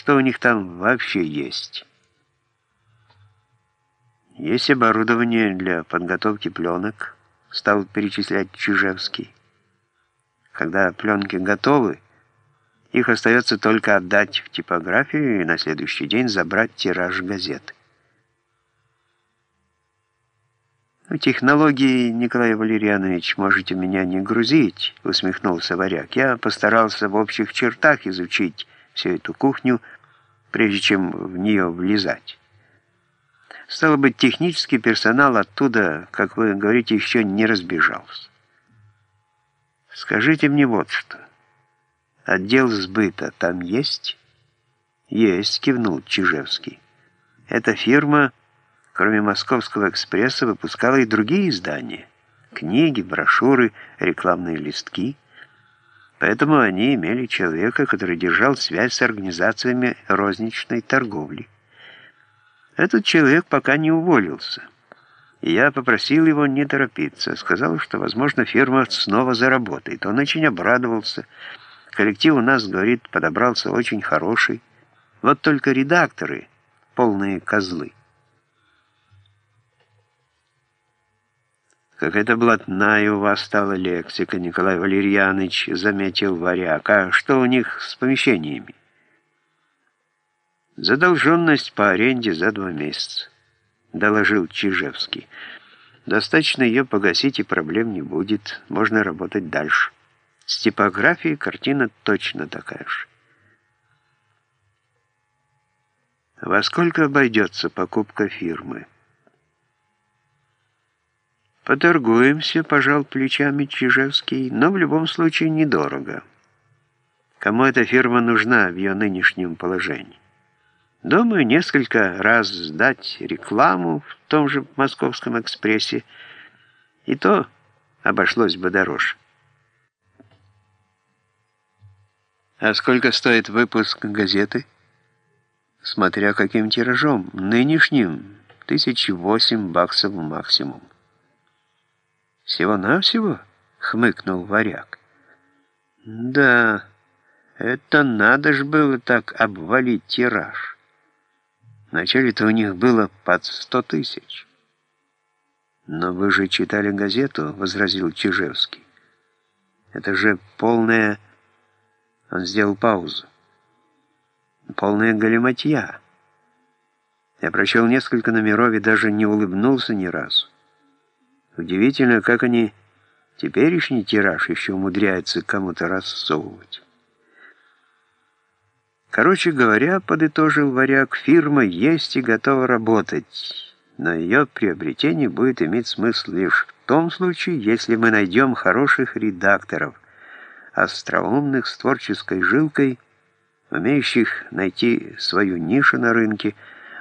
Что у них там вообще есть? Есть оборудование для подготовки пленок, стал перечислять Чижевский. Когда пленки готовы, их остается только отдать в типографию и на следующий день забрать тираж газеты. «Ну, «Технологии, Николай Валерьянович, можете меня не грузить», — усмехнулся варяг. «Я постарался в общих чертах изучить всю эту кухню, прежде чем в нее влезать. Стало быть, технический персонал оттуда, как вы говорите, еще не разбежался. Скажите мне вот что. Отдел сбыта там есть?» «Есть», — кивнул Чижевский. «Эта фирма...» кроме «Московского экспресса», выпускала и другие издания. Книги, брошюры, рекламные листки. Поэтому они имели человека, который держал связь с организациями розничной торговли. Этот человек пока не уволился. Я попросил его не торопиться. Сказал, что, возможно, фирма снова заработает. Он очень обрадовался. Коллектив у нас, говорит, подобрался очень хороший. Вот только редакторы — полные козлы. «Какая-то блатная у вас стала лексика, Николай Валерьяныч», — заметил варяг. «А что у них с помещениями?» «Задолженность по аренде за два месяца», — доложил Чижевский. «Достаточно ее погасить, и проблем не будет. Можно работать дальше. С типографией картина точно такая же». «Во сколько обойдется покупка фирмы?» «Поторгуемся», — пожал плечами Чижевский, «но в любом случае недорого. Кому эта фирма нужна в ее нынешнем положении? Думаю, несколько раз сдать рекламу в том же «Московском экспрессе», и то обошлось бы дороже. А сколько стоит выпуск газеты? Смотря каким тиражом. Нынешним — тысячи восемь баксов максимум. «Всего-навсего?» — хмыкнул варяг. «Да, это надо ж было так обвалить тираж. Вначале-то у них было под сто тысяч». «Но вы же читали газету», — возразил Чижевский. «Это же полная...» Он сделал паузу. «Полная галиматья». Я прочел несколько номеров и даже не улыбнулся ни разу. Удивительно, как они теперешний тираж еще умудряются кому-то рассовывать. Короче говоря, подытожил варяг, фирма есть и готова работать, но ее приобретение будет иметь смысл лишь в том случае, если мы найдем хороших редакторов, остроумных с творческой жилкой, умеющих найти свою нишу на рынке,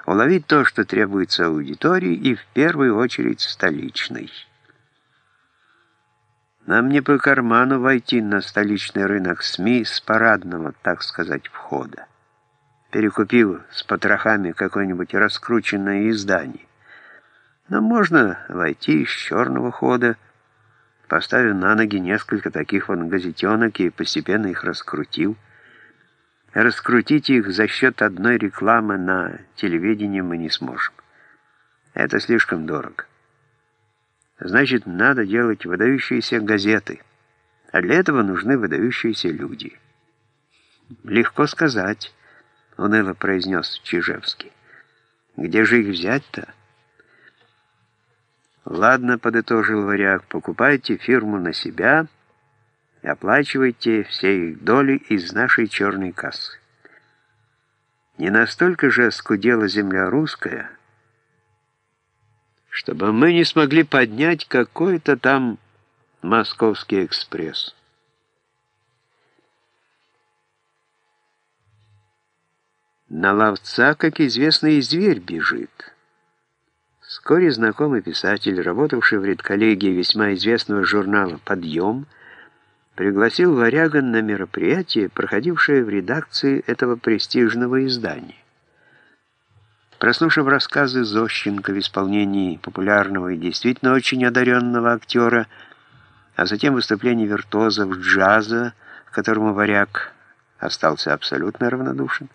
уловить то, что требуется аудитории и в первую очередь столичной. Нам не по карману войти на столичный рынок СМИ с парадного, так сказать, входа, перекупив с потрохами какое-нибудь раскрученное издание. Но можно войти с черного хода, поставив на ноги несколько таких вот газетенок и постепенно их раскрутил. Раскрутить их за счет одной рекламы на телевидении мы не сможем. Это слишком дорого. Значит, надо делать выдающиеся газеты, а для этого нужны выдающиеся люди. «Легко сказать», — уныло произнес Чижевский. «Где же их взять-то?» «Ладно», — подытожил варяг, — «покупайте фирму на себя и оплачивайте все их доли из нашей черной кассы. Не настолько же скудела земля русская, — чтобы мы не смогли поднять какой-то там московский экспресс. На ловца, как известно, и зверь бежит. Вскоре знакомый писатель, работавший в редколлегии весьма известного журнала «Подъем», пригласил Варяга на мероприятие, проходившее в редакции этого престижного издания. Прослушав рассказы Зощенко в исполнении популярного и действительно очень одаренного актера, а затем выступление виртуозов джаза, к которому варяг остался абсолютно равнодушен,